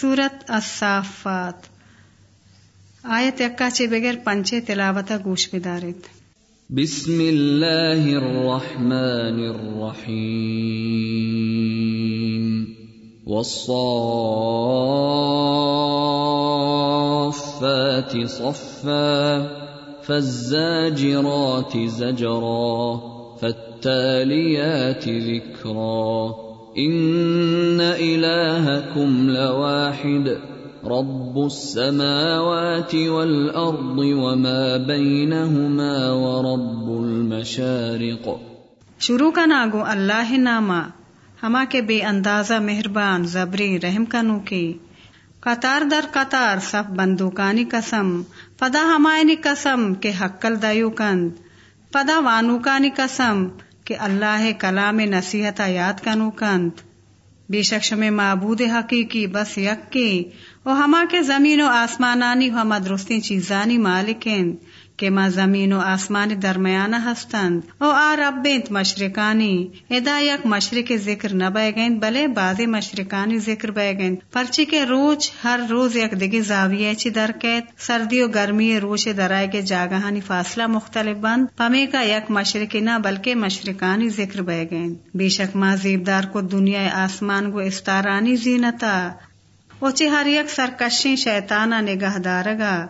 سورت الصافات. آیت یکا چے بغیر پنچے تلاوتا گوش بدارت بسم اللہ الرحمن الرحیم. والصافات صفا فالزاجرات زجرا فالتاليات ذكرا. ان الهكم لواحد، رب السماوات والارض وما بينهما ورب المشارق۔ شروع کا ناگو اللہ ناما ہما کے بے اندازہ مہربان، زبری، رحم کنو کی۔ قطار در قطار صف بندوکانی قسم پدا ہمائنی قسم کے حقل دیو کند۔ پدا وانوکانی قسم کہ اللہ کلام نصیحت یاد کنو کنت بے شک میں معبود حقیقی بس یک کی او ہما کے زمین و آسمانانی ہما درستی چیزانی مالکین۔ کہ ما زمین و آسمان درمیانہ ہستند۔ او آ ربینت مشرکانی ادا یک مشرق ذکر نہ بے گئند، بلے باز مشرکانی ذکر بے گئند۔ پرچی کے روز ہر روز یک دگی زاویہ چی درکیت سردی و گرمی روش درائے کے جاگہانی فاصلہ مختلف بند۔ پمے کا یک مشرقی نہ، بلکہ مشرکانی ذکر بے گئند۔ بے شک ما زیبدار کو دنیا آسمان کو استارانی زینتا۔ اوچے ہر یک سرکشی شیطانہ نگہ دارگا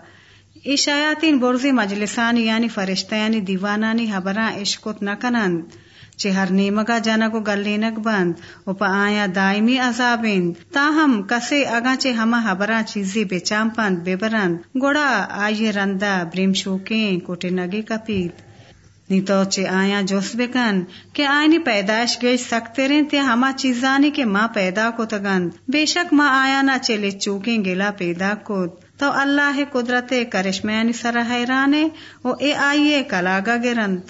ای شایاتین برزی مجلسانی یعنی فرشتہ یعنی دیوانانی حبراں عشقت نکنند. چے ہر نیمگا جنگو گلینک بند. او پا آیا دائمی عذابین. تاہم کسے اگا چے ہما حبراں چیزی بے چامپند بے گوڑا آئیے رندہ بریم شوکیں کوٹے نگی کپیت. نی تو چے آیا جوس بکن کہ آئینی پیدائش گیش سکتے رہیں تے ہما چیزانی کے ماں پیدا کو تگند بے شک ماں آیا نہ چلے چوکیں گلا پیدا کو تو اللہ قدرت کرشمین سر حیرانے او اے آئیے کلاگا گرنت۔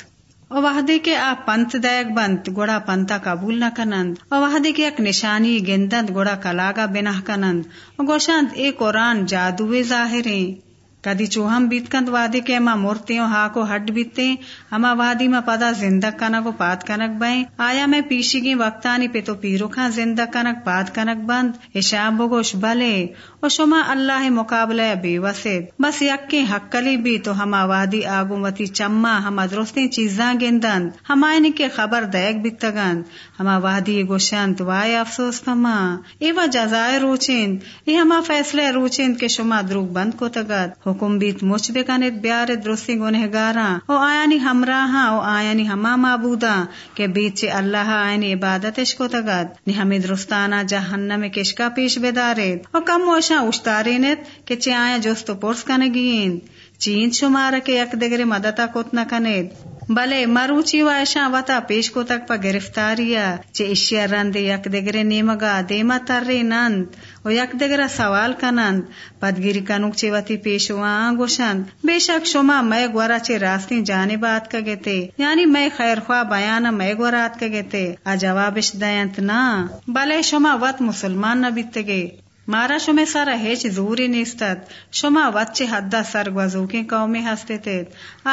او وحدی کے آ پنت دیگ بنت، گوڑا پنتا قبول نہ کنند۔ او وحدی کے ایک نشانی گندند، گوڑا کلاگا بنا کنند۔ او گوشند اے قرآن جادوے ظاہریں۔ کدی چوہم بیت کند وادی کے اما مورتیوں ہا کو ہڈ بیتے اما وادی ما پدا زندگ کنک و پات کنک بائیں۔ آیا میں پیشی گی وقتانی پہ تو پیرو کھا زندگ کنک پات کنک بند۔ اشام بگوش بلے۔ و شما اللہ مقابلہ بے وسید بس یکی حق کلی بھی تو ہما وادی آگو وتی چما، ہما درستی چیزاں گندند۔ ہمائنی کے خبر دیکھ بیتگند۔ ہما وادی گوشند وائے افسوس کما ایوا جزائے روچند ای ہما فیصلے روچند کے شما دروگ بند کو تگد حکم بیت مچ بکنت بیار درستی گنہگاراں او آیانی ہمراہاں، او آیانی ہما معبودا۔ کہ بیت چے اللہ آئینی عبادتش کو تگد نی ہمیں درستانا جہنم کشکا پیش بدارید۔ او کم موشا اشتارینت کہ چے آیا جوست پرس کنگین چین شمارا کے یک دگرے مدتا کت نہ کنید۔ بلے مروچی و وتا پیش کو تک پا گرفتاریا چے اشیا رند یک دگرے نیمگا دیما تر نند و یک دگرا سوال کنند پدگیری کنوک چی وتی پیشوان گوشند بے شک شما میں گورا چے راستی جانبات کا گتے یعنی میں خیر خواہ بیانا میں گورات کا گتے اجوابش جوابش دینت نا بلے شما وط مسلمان نہ بیتگے مارا شما سارا ہیچ زوری نیستد شما وچے حدہ سر گوزوکیں قومی ہستے تھے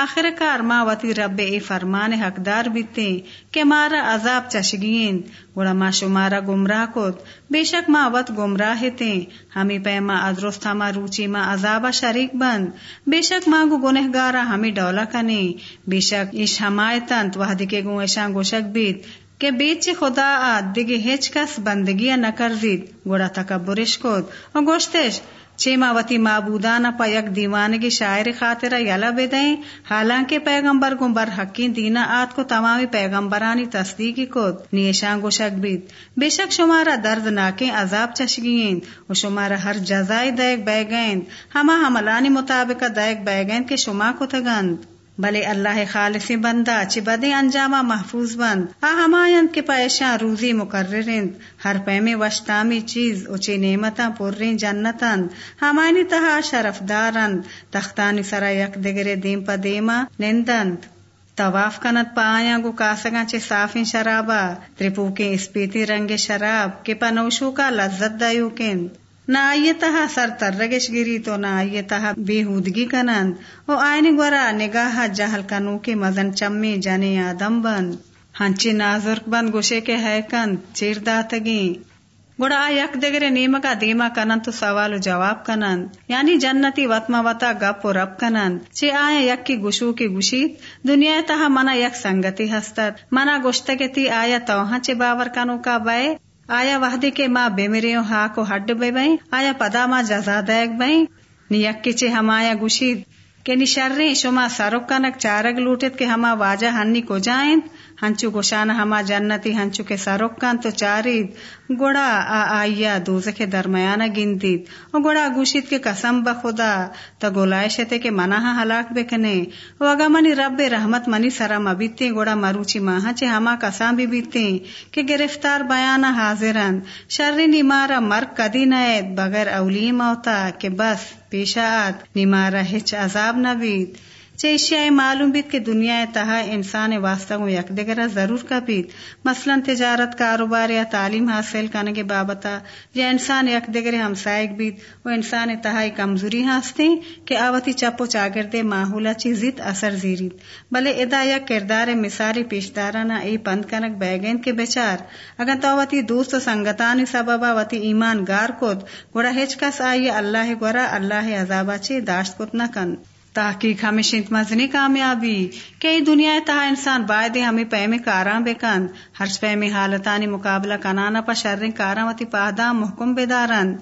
آخر کار ما وتی رب اے فرمان حقدار بیتے کہ مارا عذاب چشگین۔ گوڑا ما شمارا گمراہ کت۔ بے شک ما وط گمراہ تے۔ ہمیں پیما ادرست ہما روچی ما عذابا شریک بند۔ بے شک ما گو گنہگارا ہمیں ڈولا کنے بے شک ایش ہمایتنت وحدی کے گو ایشان گوشک بیت۔ کہ بیچ خدا آد دیگه ہیچ کس بندگی نہ کرزید. گوڑا تکبرش کود. و گوشتش چیما وتی معبودانا پا یک دیوانگی شاعر خاطرہ یلا بدیں حالانکہ پیغمبر کو بر حقین دینا آت کو تمامی پیغمبرانی تصدیقی کود. نیشان گوشک بیت بے شک شمارا درد ناکیں عذاب چشگین و شمارا ہر جزائی دیکھ بے گئند ہما حملانی مطابق دیکھ بے گئند کہ شما کو تگند. بلے اللہ خالص بندہ چ بدے انجامہ محفوظ بند۔ آ ہمائن کے پیشاں روزی مقررند ہر پیمے وشتامی چیز اچے نعمتاں پوریں جنتند ہمائنی تہا شرف دارند تختانی سرا یک دگرے دیم پا دیما نندند طواف کنت پا آیا گو کاسگاں چے صافیں شرابا ترپو کے اسپیتی رنگ شراب۔ کے پا نوشو کا لذت دایو کند نہ آئیے تہا سر ترگش گری تو نہ آئیے تہا بے ہودگی کنند او آئین گورا نگاہ جہل کنو کے مزن چمی جنے آدم بند۔ ہنچی نازرک بند گوشے کے ہے کند، چیر داتگی گوڑا آ یک دگرے نیمگا دیما کنند تو سوال و جواب کنند۔ یعنی جنتی وطما وطا گپ و رب کنند۔ چی آیا یک کی گشو کی گوشید دنیا تہا منا یک سنگتی ہستد منا گوشتگتی آیا توہاں چے باور کنو کا بے آیا وحدی کے ماں بیمریوں ہا کو ہڈ بے بائیں آیا پدا ماں جزا دائک بیں نی یک کی چے ہمایا گوشید، کہ نی شرری شما سرک کنک چارگ لوٹت کے ہما واجہ ہنی کو جائیں۔ ہنچو گوشان ہما جنتی ہنچو کے سروکان تو چارید گوڑا آ آئیا دوزے کے درمیانہ گندید و گوڑا گوشید کے قسم بخدا تا گولائے شتے کے مناہا ہلاک بکنے و اگا منی رب رحمت منی سرا مبیتے گوڑا مروچی ماہا چے ہما قسم بھی بیتے کہ گرفتار بیانہ حاضرن شرری نیمارا مرک کدی نائد بغیر اولی موتا کہ بس پیشا آت نیمارا ہچ عذاب نبید اشیاء معلوم بیت کہ دنیا تہا انسان واسطہ یک دگرا ضرور کا بیت مثلا تجارت، کاروبار یا تعلیم حاصل کرنے کے بابتا یا انسان یک دگرے ہمسائق بیت وہ انسان تہا کمزوری ہاستے کہ آوتی چپو چاگردے ماحولا چیزیت اثر زیریت بلے ادا یا کردار مثاری پیشدارانہ ای پند کنک بیگین کے بیچار اگر تو وتی دوست سنگتانی سببا وتی ایمان گار کود، گوڑا ہچ کس آئی اللہ گورا اللہ عذابا چی داشت کت نہ کن تحقیق ہمیشہ مزنی کامیابی کئی دنیا تہا انسان باعد ہمیں پیمے کاراں بے کند ہر پیمے حالتانی مقابلہ کنانا پا شرن کاراں وتی پادا محکم بیدارن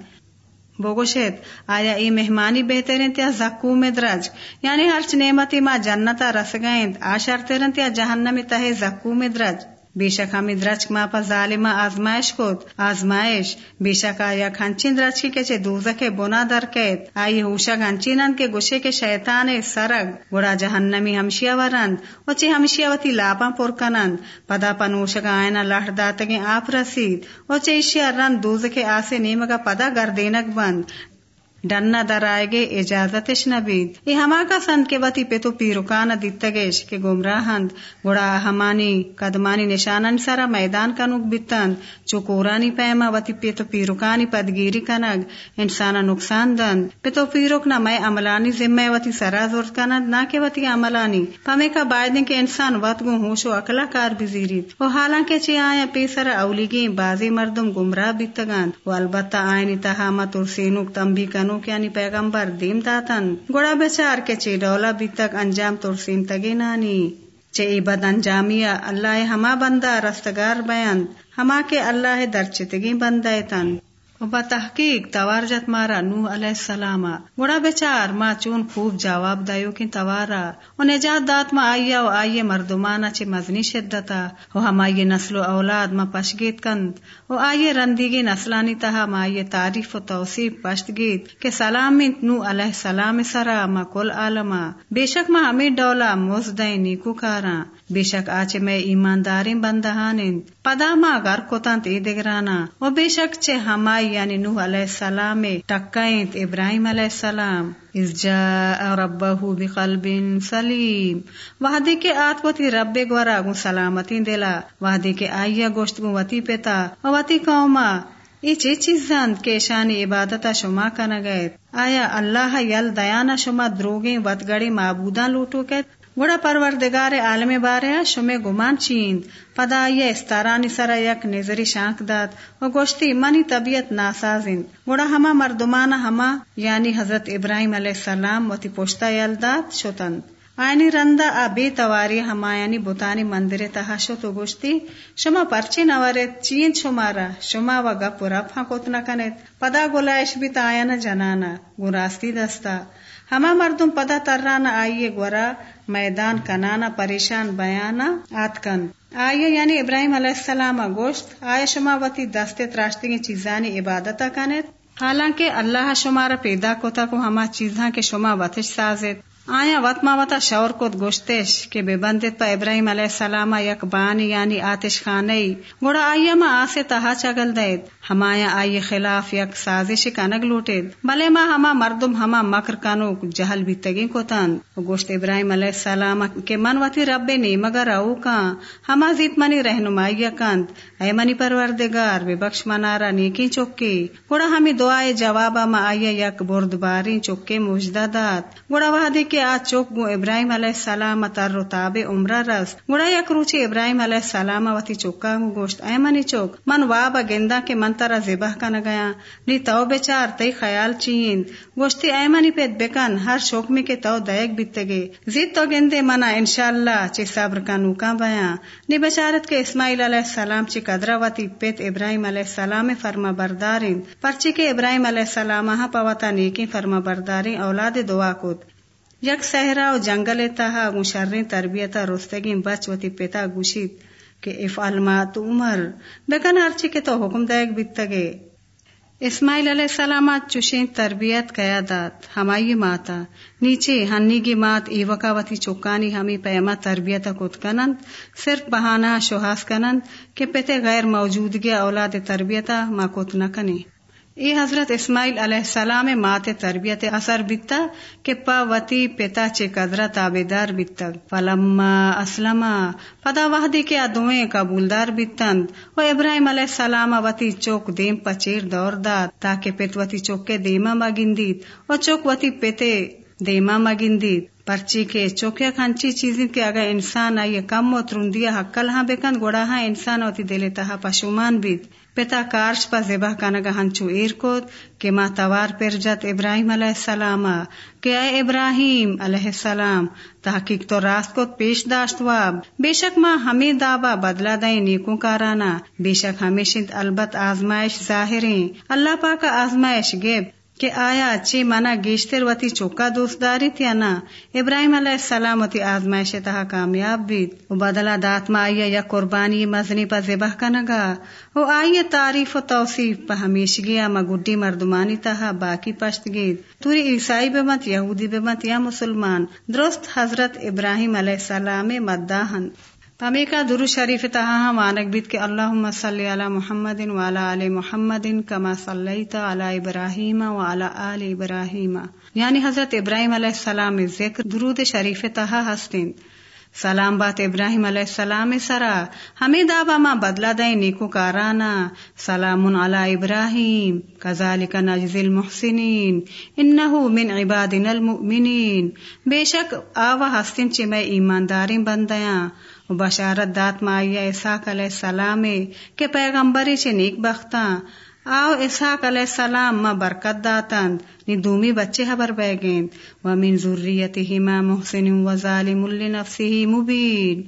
بوگوشت آیا ای مہمانی بہترین تیا زکو میں درج یعنی ہرچ نعمتی ما جنتا رس گئند، آشار تیرن تیا جہنمی تہ زکو میں درج بے شک ہمیں درچ ما پا ظالمہ آزمائش کت آزمائش. بے شک آیا کھنچین درچ کی کچے دوزک بنا در کت آئی ہوشا گھنچینن کے گوشے کے شیطان سرگ. گوڑا جہنمی ہمشیا ورند. وچے ہمشیا وتی لاپا پر کنند. پدا پنوشگ آئینا لہر داتگیں آپ رسید. وچے اشیا رند دوزک آسے نیمگا پدا گردینک بند. ڈنا در آئے گے اجازتش نبید یہ ہما کا سند کے وتی پہ تو پیروکان دیتگیش کے گمراہند گڑا ہمانی قدمانی نشانن سرا میدان کنوک بیتند چو کورانی پیما وتی پہ تو پیروکانی پدگیری کنگ انسانا نقصان دند پہ تو پیروک نہ میں عملانی ذمہ وتی سرا زور کنند نہ کہ وتی عملانی۔ پمے کا بعد کے انسان وط گو ہوش و اکلا کار بزیرید وہ حالانکہ چی آیا پی سرا اولیگی بازی مردم گمراہ بیتگند و البتہ آئینی تہامت اور سینوک تمبی کنو یعنی پیغمبر دیم داتن؟ گوڑا بچار کے چی ڈولا بھی تک انجام ترسیم تگی نانی۔ چے بد انجامیا اللہ ہما بندہ رستگار بیان۔ ہما کے اللہ درچتگی بندہ تن و با تحقیق توارجت مارا نوح علیہ السلام گوڑا بچار ما چون خوب جواب دایو کی توارا و نجات دات ما آئیا و آئیے مردمانا چی مزنی شدتا و ہم آئیے نسل و اولاد ما پشگیت کند و آئیے رندیگی نسلانی تہا ما آئیے تعریف و توصیف پشتگیت کہ سلام نوح علیہ السلام سرا ما کل عالما بے شک ما ہمیں ڈولا مزدیں نیکو کاراں بے شک آچے میں ایمانداری بندہان پدا ما گر کوتانت ای دگرانا و بے شک چے ہمائی یعنی نوح علیہ السلام ٹکائنت ابراہیم علیہ السلام از جا ربہ بقلب سلیم وحدی کے آت وتی رب گورا گو سلامتی دلا وحدی کے آئیا گوشت گو وتی پیتا و وتی قوما ای چی چیزاں کے شانی عبادتا شما کا آیا اللہ یل دیانا شما دروگیں وط گڑی لوٹو کے گوڑا پروردگار عالم بارے شمے گمان چیند۔ پدا یہ استارانی سرا یک نظری شانک داد و گوشتی منی طبیعت ناسازند۔ گوڑا ہما مردمانا ہما یعنی حضرت ابراہیم علیہ السلام وتی پوشتا یلداد شتند۔ آئینی رندا آ بے تواری ہما یعنی بوتانی مندر تہا شو تو گوشتی۔ شما پرچی نوارت چین شمارا شما و گپ رب ہاں کوتنا پدا گلائش بھی تایانا جنانا گراستی دستا۔ ہما مردم پدا ترانا آئیے گورا، میدان کنانا، پریشان بیانا، آتکن۔ آئیے یعنی ابراہیم علیہ السلام گوشت آئے شما وتی دستے تراشتی چیزانی عبادت کنت حالانکہ اللہ شمارا پیدا کوتا کو ہما چیزاں کے شما وتش سازت آیا وط وطا شور کو گوشتش کے بے بندت پا ابراہیم علیہ السلام یک بانی یعنی آتش خانئی۔ گوڑا آئیا ما آسے تہا چگل دید۔ ہمایا آئی خلاف یک سازش کنگ لوٹید۔ بلے ما ہما مردم ہما مکر کنو جہل بھی تگی کو تن گوشت ابراہیم علیہ السلام کے من وتی رب نی مگر او کان ہما زیت منی رہنمائی کند اے منی پروردگار، بے بخش منارا نیکی چوکی گوڑا ہمیں دعائے جوابا ما آئیا یک بردباری چوکے مجدہ دات گوڑا وحدی کے آ چوک گو ابراہیم علیہ السلام تر رو تاب عمرہ رس گڑا یک روچی ابراہیم علیہ السلام وتی چوکا گو گوشت۔ اے منی چوک، من واب گندا کے من ترا ذبح کا گیا۔ نی تو بیچار تئی خیال چین۔ گوشتی اے منی پیت بکن، ہر شوک میں کے تو دیک بیتگے زید تو گندے منا انشاءاللہ چی صبر کا نوکا بیاں۔ نی بچارت کے اسماعیل علیہ السلام چی قدرہ وتی پیت ابراہیم علیہ السلام فرما بردارین۔ پرچی کے ابراہیم علیہ السلام ہاں پوتا نیکی فرما برداری اولاد دعا کت یک صحرا و جنگل تہا مشرین تربیت رستگی بچ وتی پیتا گوشید کہ افعال ما تو عمر. بکن ہرچی کے تو حکم دائک بیتگے اسماعیل علیہ السلام چوشیں تربیت کیا دات ہمائی ماتا. نیچے ہنی کی مات ایوکا وتی چوکانی ہمیں پیما تربیت کت کنند. صرف بہانہ شوہاس کنند کہ پتے غیر موجودگی اولاد تربیتا ما کت نہ ای حضرت اسماعیل علیہ السلام مات تربیت اثر بیتا کہ پا وتی پتا چے قدرہ تابدار بیتا۔ فلما اسلما پدا وحدی کے ادویں قبولدار بیتند۔ و ابراہیم علیہ السلام وتی چوک دیم پچیر دور داد تاکہ پت وتی چوک کے دیما مگندید و چوک وتی پتے دیما مگندید پرچی کے چوکیا کھانچی چیزیں کہ اگر انسان آئیے کم و ترندیا حقل ہاں بیکن گوڑا ہاں انسان ہوتی دلے تہا پشومان بیت پتا کارش پا زبا کنگا ہنچو ہاں ایر کود کہ ما توار پر جت ابراہیم علیہ السلام کہ اے ابراہیم علیہ السلام، تحقیق تو راست کو پیش داشت واب۔ بے شک ماں ہمیں دعوی بدلا دیں نیکوں کارانا۔ بے شک ہمیشہ البت آزمائش ظاہریں۔ اللہ پاک آزمائش گیب۔ کہ آیا چی منا گیشتر وتی چوکا دوست داری تھی نا؟ ابراہیم علیہ السلام وتی آزمائش تہا کامیاب بیت و بدلا دات ما آئیے یا قربانی مزنی پا زبہ کنگا و آئیے تعریف و توصیف پا ہمیش گیا ما گڈی مردمانی تہا باقی پشت گید۔ توری عیسائی بمت یہودی بمت یا مسلمان۔ درست حضرت ابراہیم علیہ السلام مداہن پمی کا درو شریف تہا مانک بیت کے اللہ صلی علی محمد والا علی محمد کما صلیت علی ابراہیم والا آل ابراہیم. یعنی حضرت ابراہیم علیہ السلام ذکر درود شریف تہا ہستین. سلام بات ابراہیم علیہ السلام سرا. ہمیں دابا ما بدلا دیں نیکو کارانا. سلام علی ابراہیم. کذالک نجز المحسنین. انہو من عبادنا المؤمنین. بے شک آوا ہستن چی میں ایمانداری بندیاں. بشارت دات مائیا اسحاق علیہ السلام کے پیغمبری چے نیک بختاں آو اسحاق علیہ السلام ما برکت داتند، نی دومی بچے حبر بیگیند و من ذریتہما محسن و ظالم لنفسه مبین۔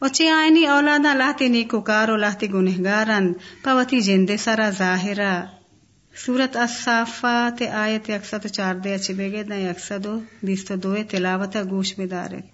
و چی آئینی اولادا لہتی نیکو کارو لہتی گنہگارند پوتی جند سرا ظاہرہ۔ سورت الصافات آیت یکسد چار دے اچھی بیگے دیں یکسد بیست دو تلاوت گوش بدارے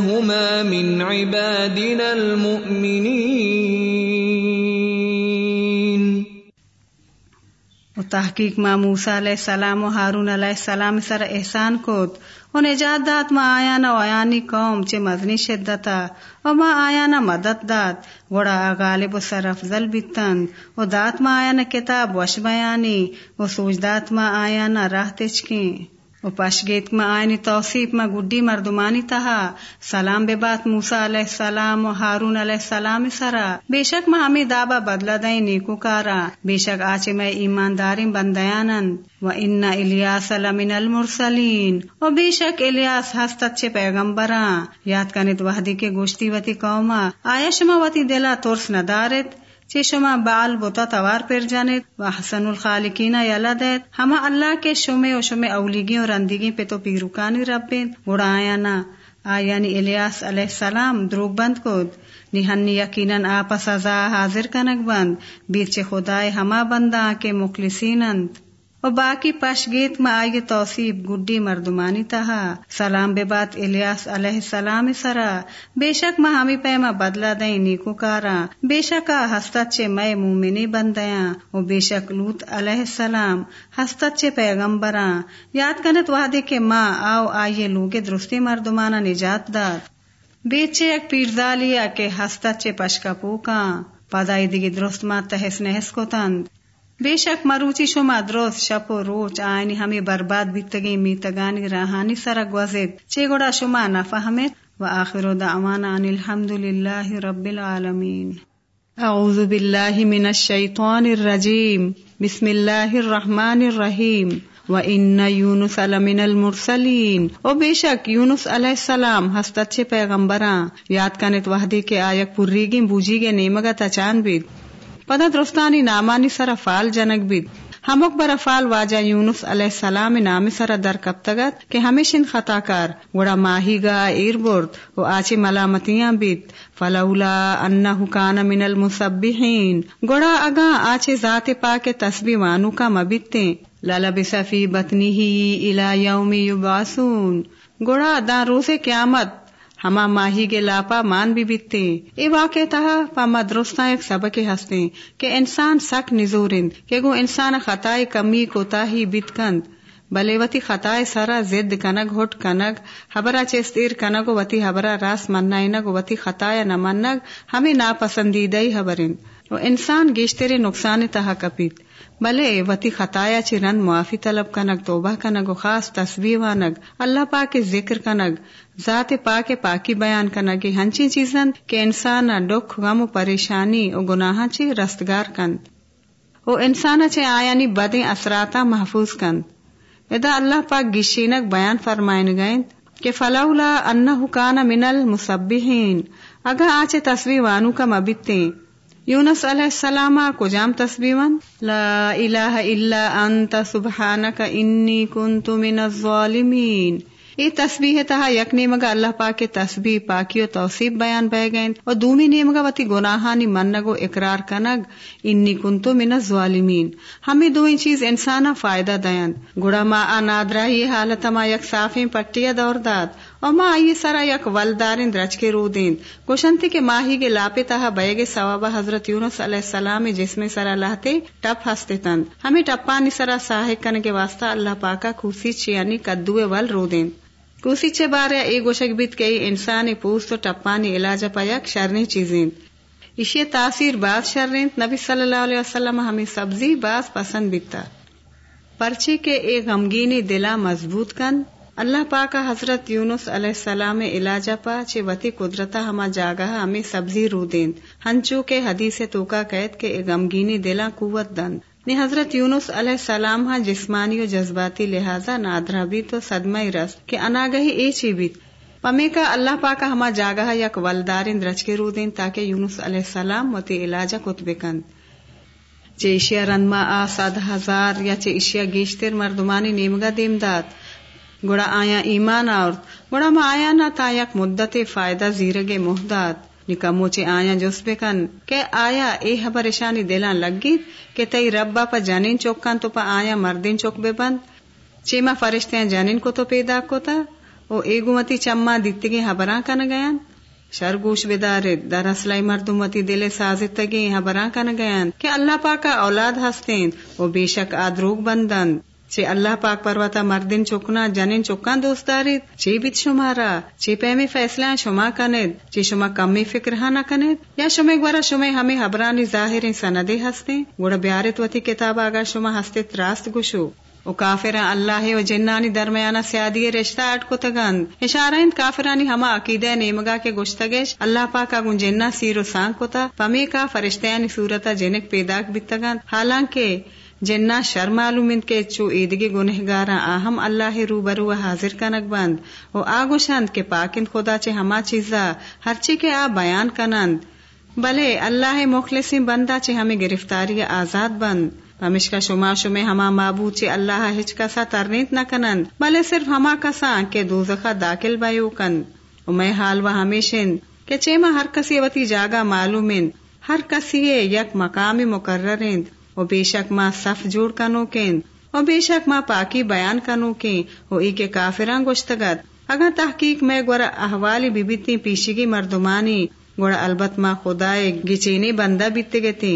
انهما من عبادنا تحقیق ما موسا علیہ السلام و ہارون علیہ السلام سر احسان کت۔ و نجات دات ما آیا نا ویانی قوم چے مزنی شدتا و ما آیا نا مدد دات۔ گوڑا غالب و سر افضل بیتند و دات ما آیا نا کتاب وش بیانی۔ و سوج دات ما آیا نا راہ تچکیں۔ و پشگیت ما آئینی توصیف ما گڈی مردمانی تہا۔ سلام بے بات موسا علیہ السلام و ہارون علیہ السلام سرا۔ بے شک ما ہمیں دابا بدلا دیں نیکو کارا۔ بے شک آچے میں ایمانداری بندیانند و ان الیاس لمن المرسلین۔ و بے شک الیاس ہست اچھے پیغمبراں۔ یاد کنت وحدی کے گوشتی وتی قوما۔ آیا شما وتی دلا ترس ندارت چی شما بال بوتا توار پر جانید و حسن الخالقین یلا دید ہما اللہ کے شمع و شمع اولیگی اور رندگی پہ تو پیروکانی رب بین گوڑا آیا نا. آیانی الیاس علیہ السلام دروگ بند کود. نہنی یقیناً آپ سزا حاضر کنک بند. بیچ خدائے ہما بندہ کے مخلصینند. و باقی پش گیت ما آئی توصیب گڈی مردمانی تہا۔ سلام بے بات الیاس علیہ السلام سرا۔ بے شک ما ہمی پیما بدلا دیں نیکو کارا۔ بے شک ہستت چے میں مومنی بندیاں۔ و بے شک لوت علیہ السلام ہستت چے پیغمبراں۔ یاد کنت وعدے کے ماں آؤ آئیے لوگے درستی مردمانا نجات داد۔ بیچے ایک پیرزالیا کے ہستت چے پشکا پوکاں۔ پادائی دیگی درست ما تحس نحس کو تند۔ بے شک مروچی شما درست شپ و روچ آئینی ہمیں برباد بیتگی میتگانی راہانی سرگ وزید چے گوڑا شما نفہمت و آخر دعوانا ان الحمد للہ رب العالمین اعوذ باللہ من الشیطان الرجیم بسم اللہ الرحمن الرحیم و ان یونس لمن المرسلین او بے شک یونس علیہ السلام ہست اچھے پیغمبراں یاد کنت وحدی کے آیک پوریگی بوجی گے نیمگا تچان بید پدا درستانی نامانی سر فال جنک بید ہمک بر فال واجہ یونس علیہ السلام نام سر در کب تگت کہ ہمیشن خطا کار گڑا ماہی گا ایر برد و آچی ملامتیاں بید فلولا انہو کان من المصبحین گڑا اگا آچے ذات پاک تسبی وانو کا مبیتیں للبس فی بطنی ہی الى یوم یبعثون گڑا دا روز قیامت ہما ماہی کے لاپا مان بھی بیتے اے واقع تہا پاما درستہ ایک سبق ہستے کہ انسان سک نزورند کہ گو انسان خطائے کمی کوتا ہی بیت کند بلے وتی خطائے سرا زد کنگ ہوٹ کنگ حبرا چیستیر کنگ وتی حبرا راس منگ وتی خطایا نہ منگ ہمیں ناپسندیدہ حبرند و انسان گیشترے نقصان تہا کپیت۔ بلے وتی خطایا چی رند معافی طلب کنگ، توبہ کنگ، و خاص تصویر وانگ۔ اللہ پاک ذکر کنگ۔ ذات پاک پاکی بیان کنگ ہنچی چیزن کہ انسان ڈک غم و پریشانی و گناہ چی رستگار کند۔ او انسان چے آیانی بدیں اثراتا محفوظ کند۔ ادا اللہ پاک گشینک بیان فرمائن گئیں کہ فلولا انہو کان من المصبحین۔ اگا آچے تصویر وانو کا مبتیں یونس علیہ السلام کو جام تصبیون لا الہ الا انت سبحانک انی کنت من الظالمین۔ یہ تصویر تہا یک نیمگا اللہ پاک کے پاکی و توصیب بیان بہ گئیں اور دومی نیمگا وتی گناہانی منگو اقرار کنگ۔ انی کنتو من الظالمین۔ ہمیں دوئی چیز انسانا فائدہ دیند گڑا ما آنادرہ یہ حالت ما یک صافیں پٹیا دور داد۔ اور ماں آئیے سرا یک ولدارند رچ کے رو دین۔ کوشنتی کے ماہی کے لاپے تہا بیگے ثوابہ حضرت یونس علیہ السلام جس میں سرا لاہتے ٹپ ہستے تند۔ ہمیں ٹپانی سرا ساہک کن کے واسطہ اللہ پاکا خوشی چیانی کدوے ول رو دین۔ کوسی چے بارے اے گوشک بیت کئی انسان پوس تو ٹپانی علاج پایا شرنی چیزیں اسی تاثیر بعد شرین نبی صلی اللہ علیہ وسلم ہمیں سبزی باز پسند بیتا پرچی کے ایک غمگینی دلا مضبوط کن اللہ پاک حضرت یونس علیہ السلام علاجہ پا چھ وتی قدرتا ہما جاگا ہمیں سبزی رو دین ہنچو کے حدیث توکا قید کے غمگینی دلا قوت دن نی حضرت یونس علیہ السلام ہاں جسمانی و جذباتی لہذا نادرا بھی تو صدمہ رس کہ اناگہی اے چی بیت پمی کا اللہ پاک ہما جاگا یک ولدارن درچ کے رو دین تاکہ یونس علیہ السلام وتی علاجہ کتب کند۔ چے اشیا رنما آ ساد ہزار یا چے اشیا گیشتر مردمانی نیمگا دیم داد گڑا آیا ایمان اور گڑا ما آیا نہ تا یک مدت فائدہ زیرگے محداد نکا موچے آیا جس بے کن کہ آیا، اے حبرشانی دلان لگی کہ تئی ربا پا جانین چوکان تو پا آیا مردین چوک بے بند۔ چیما فرشتے جانین کو تو پیدا کو تا او اے گمتی چما دیتگی حبران کن گیان۔ شرگوش بدار در اصلائی مردمتی دل سازتگی حبران کن گیان۔ کہ اللہ پاکا اولاد ہستین۔ او بے شک آدروگ بندند چھ اللہ پاک پرواتا مردن چکنا جنن چکان دوست چھ بیت شمارا چھ پیمی فیصلہ شما کنید چھ شما کمی فکر ہاں نہ کنید یا شما گورا شما ہمیں حبرانی ظاہر سندے ہستے گوڑا بیارت وتی کتاب آگا شما ہستے تراست گشو او کافران اللہ و جنانی درمیانا سیادی رشتہ اٹ کو تگند اشارہ کافرانی ہما عقیدہ نیمگا کے گشتگش اللہ پاک اگن جنہ سیر و سانگ کو تا پمی کا فرشتیانی صورتا جنک پیداک بیتگند حالانکہ جنا شر معلومند کے چو عیدگی گنہگارا آہم اللہ رو برو حاضر کنک بند او آگو شند کے پاکند خدا چے ہما چیزا، ہر چی کے آ بیان کنند بلے اللہ مخلصی بندہ چے ہمیں گرفتاری آزاد بند ہمشکا شما شما ہما معبود چے اللہ ہچ کسا ترنیت نہ کنند بلے صرف ہما کسا کے دوزخا داخل بیو کند و میں حال و ہمیشن کہ چیما ہر کسی وتی جاگا معلوم ہر کسی یک مقامی مقرر و بے شک ماں صف جوڑ کنو کین۔ و بے شک ماں پاکی بیان کنو کین۔ و ای کے کافران گشتگت اگر تحقیق میں گورا احوالی بیبیتی پیشگی مردمانی۔ گوڑا البت ماں خدائے گچینی بندہ بیتے گتی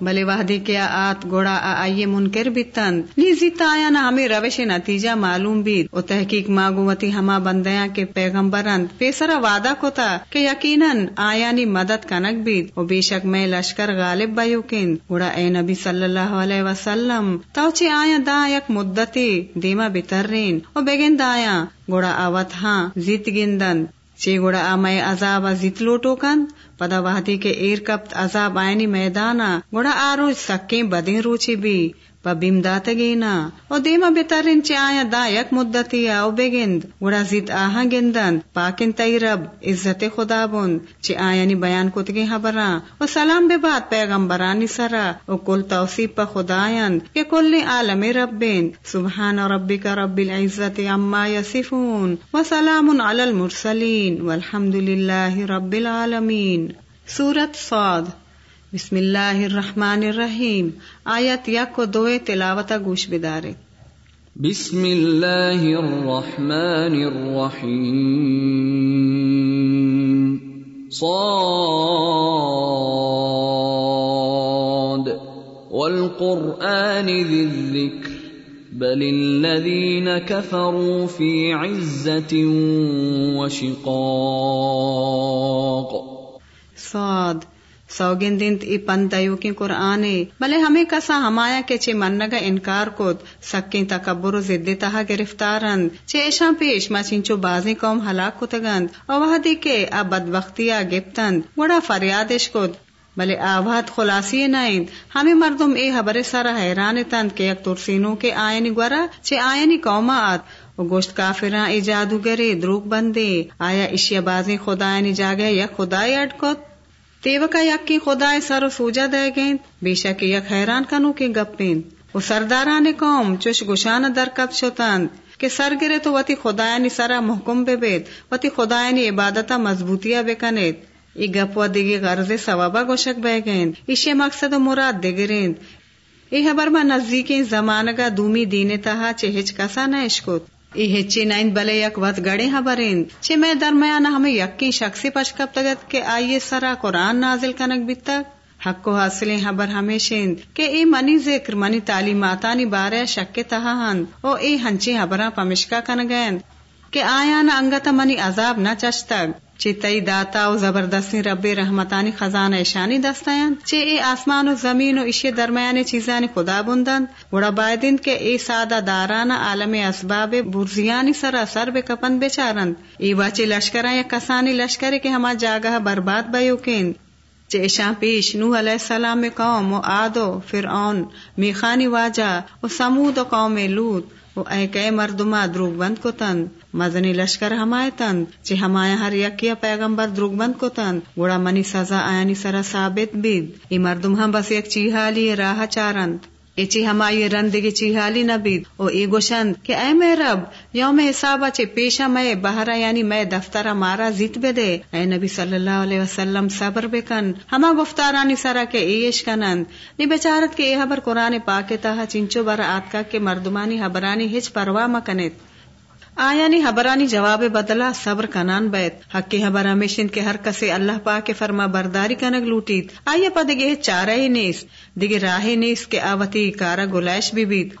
بلے وحدی کیا آت گوڑا آئیے منکر بیتن لیزیتا آیا نہ ہمیں روش نتیجہ معلوم بھی۔ او تحقیق ماگوتی ہما بندیاں کے پیغمبرند پیسرا وعدہ کو تھا کہ یقیناً آیا نی مدد کنک بید او بے شک میں لشکر غالب بیوکن گوڑا اے نبی صلی اللہ علیہ وسلم۔ توچے آیا دا یک مدتی دیما بترین۔ او بگن دایا، گوڑا آوت ہاں زیت گندن۔ چی گوڑا آمائے عذاب زیت لوٹو کن۔ پدا وحدی کے ایر کپت عذاب آئینی میدانا گڑا آروج سکیں بدیں روچی بھی بیم دات گینا او دیما بترین چی آیا دا یک مدتی او بگند گوڑا زید آہا گندن پاکن تی رب عزت خدا بند چی آیا نی بیان کتگی حبران و سلام بے بات پیغمبرانی سرا او کل توصیب پا خدایند کہ کل عالم ربین سبحان ربک رب العزت عما یصفون و سلام علی المرسلین والحمد للہ رب العالمین سورت صاد بسم اللہ الرحمن الرحیم آیت یک کو دوے تلاوتا گوش بدارے بسم اللہ الرحمن الرحیم صاد والقرآن ذی الذکر بل الذین كفروا فی عزت وشقاق صاد سوگندنت ای پنتیو کی قرآن بلے ہمیں کسا ہمایا کے چے منگا انکار کت سکیں تکبر و زدی تہا گرفتارند چے ایشاں پیش ما چنچو بازی قوم ہلاک کتگند او وحدی کے ا بدبختیا گپتند۔ وڑا فریادش کت بلے آوات خلاصی نائند۔ ہمیں مردم اے حبر سارا حیران تند کے یک ترسینوں کے آئینی گورا چے آئینی قوما آت و گوشت کافراں ای جادوگرے دروگ بندے۔ آیا اشیا بازی خدایانی جاگے یا خدای اٹکت؟ تیوکا یک کی خدا سر و سوجا دے گئیں بے شک یک حیران کنو کے گپین وہ سرداران قوم چوش گشان در کب شتند کہ سر گرے تو وتی خدا نی سرا محکم بے بید وتی خدا نی عبادتا مضبوطیا بے کنید ای گپ و دیگی غرض ثوابا گوشک بے گئیں ایشی مقصد و مراد دگرین ای حبر ما نزدیکی زمانگا دومی دین تہا چہچ کسا نہ اشکوت ای ہچی نائن بلے یک وقت گڑے ہاں ہبرین چھ میں درمیان ہمیں یقین شخصی پشکب تگت کہ آئیے سرا قرآن نازل کنک بھی تک حق کو حاصل حبر ہاں ہمیشہ کہ اے منی ذکر، منی تعلیماتانی بارے شک تہا ہند او اے ہنچی حبراں ہاں پمشکا کن گئند کہ آیا نہ انگت منی عذاب نہ چشتگ چی داتا و زبردستی رب رحمتانی خزانہ ایشانی دستائن چی ای آسمان و زمین و اشی درمیان چیزانی خدا بندند وڑا بائدن کے ای سادہ دارانا عالم اسباب برزیانی سر اثر بے کپن بیچارند۔ ای واچی لشکران یا کسانی لشکر کے ہما جاگہ برباد بیوکین چے ایشان پیش نوح علیہ السلام قوم و آدو فرعون، میخانی واجہ و سمود و قوم لوت و اے کئے مردما دروگ بند کو تند مزنی لشکر ہمائے تند چی ہمائے ہر یکیا پیغمبر دروگ بند کو تند۔ گوڑا منی سزا آیانی سرا ثابت بید۔ ای مردم ہم بس یک چیحالی راہ چارند۔ ایچی ہمائی رندگی چیحالی نبید۔ او ای گوشند کہ اے میں رب، یوم حسابا چی پیشا میں بہرا یعنی میں دفترا مارا زیت بے دے اے نبی صلی اللہ علیہ وسلم صبر بکن۔ ہما گفتارانی سرا کے ایش کنند۔ نی بچارت کے اے حبر قرآن پاک چنچو برا آتکا کے مردمانی حبرانی ہچ پروا مکنت آیا نی حبرانی جواب بدلا صبر کنان بیت. حق حبر ہمیشن کے ہر کسے اللہ پاک کے فرما برداری کنگ لوٹیت. آیا پا دگے چارہ ہی نیس. دگے راہ نیس کے آوتی کارا گلائش بھی بیت.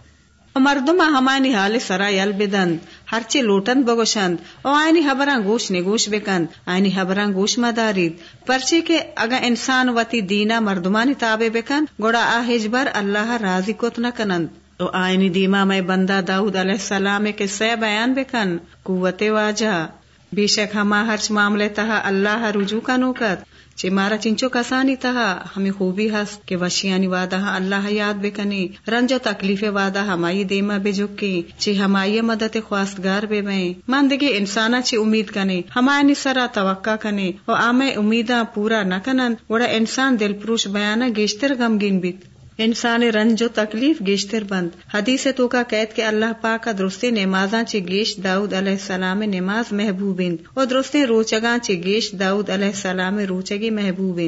مردم ہمانی حال سرا یل بدند ہرچے لوٹند بگوشند. او آئینی حبران گوش نگوش بکند. آئینی حبران گوش مدارید. پرچے کے اگا انسان وتی دینا مردمانی تابع بکند. گوڑا آہج بر اللہ راضی کت نہ کنند. تو آئینی دیما میں بندہ داؤد علیہ السلام کے سی بیان بکن، قوت واجہ۔ بے شک ہما ہرچ معاملے تہا اللہ رجوع کا نوکت چی مارا چنچو کسانی تہا۔ ہمیں خوبی ہس کہ وشیانی وعدہ اللہ یاد بکنی۔ رنج و تکلیف وعدہ ہمائی دیما بے جکی چی ہمائی مدد خواستگار بے بیں مندگی انسانا چی امید کنے ہمائنی سرا توقع کنے و آمے امیداں پورا نہ کنن وڑا انسان دل پروش بیانا گیشتر غمگین بیت۔ انسان رنج و تکلیف گیشتر بند۔ حدیث تو کا قید کے اللہ پاک کا درست نمازاں چی گیش داؤد علیہ السلام نماز محبوب اور درست روچگاں چی گیش داؤد علیہ السلام روچگی محبوب